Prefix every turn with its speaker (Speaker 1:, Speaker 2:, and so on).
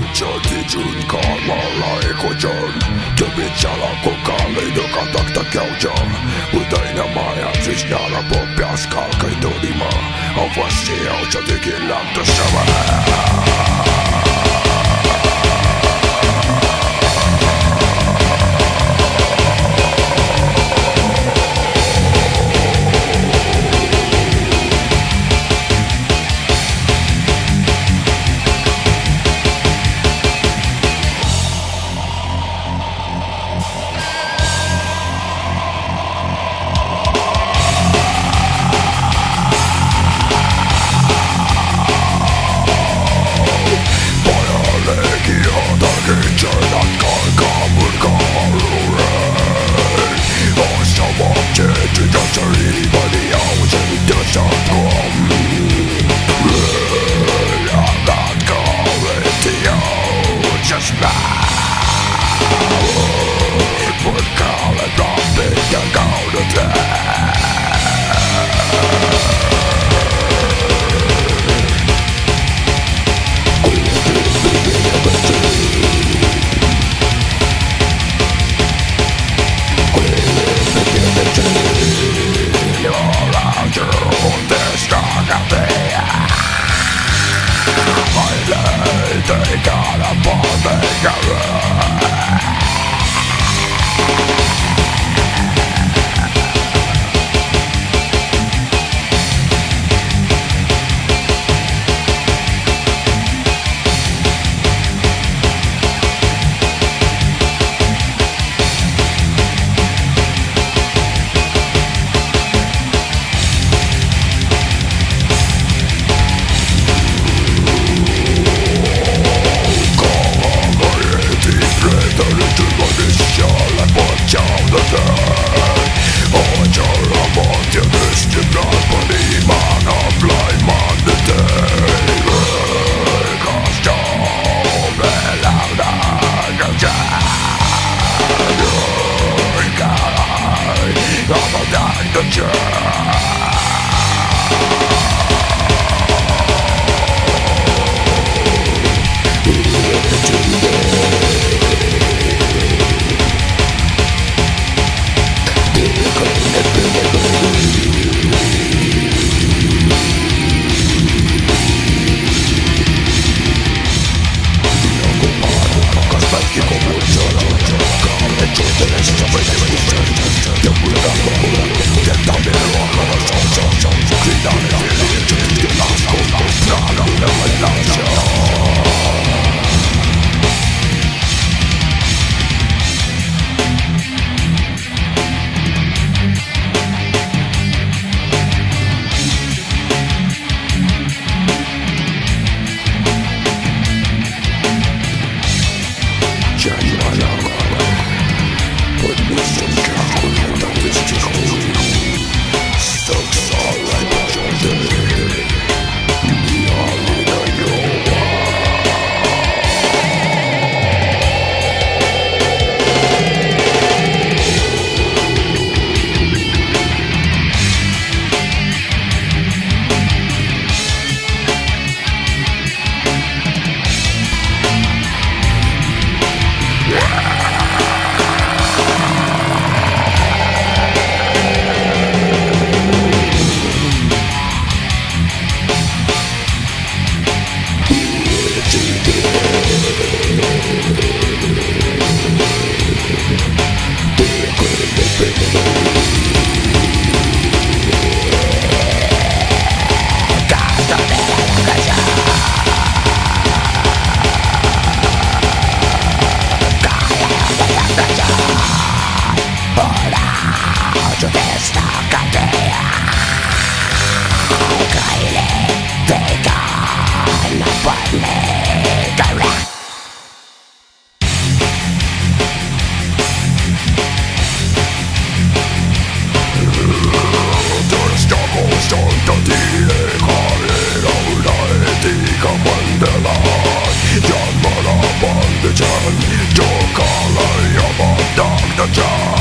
Speaker 1: Butcher Tijun Karmalai Kojan Kibichala Kokali Dukatak Takaujan Udaina Maya Trishnara Popiaskal Kaidodima Avastia Chatikilam Tashavah
Speaker 2: Don't call her, the job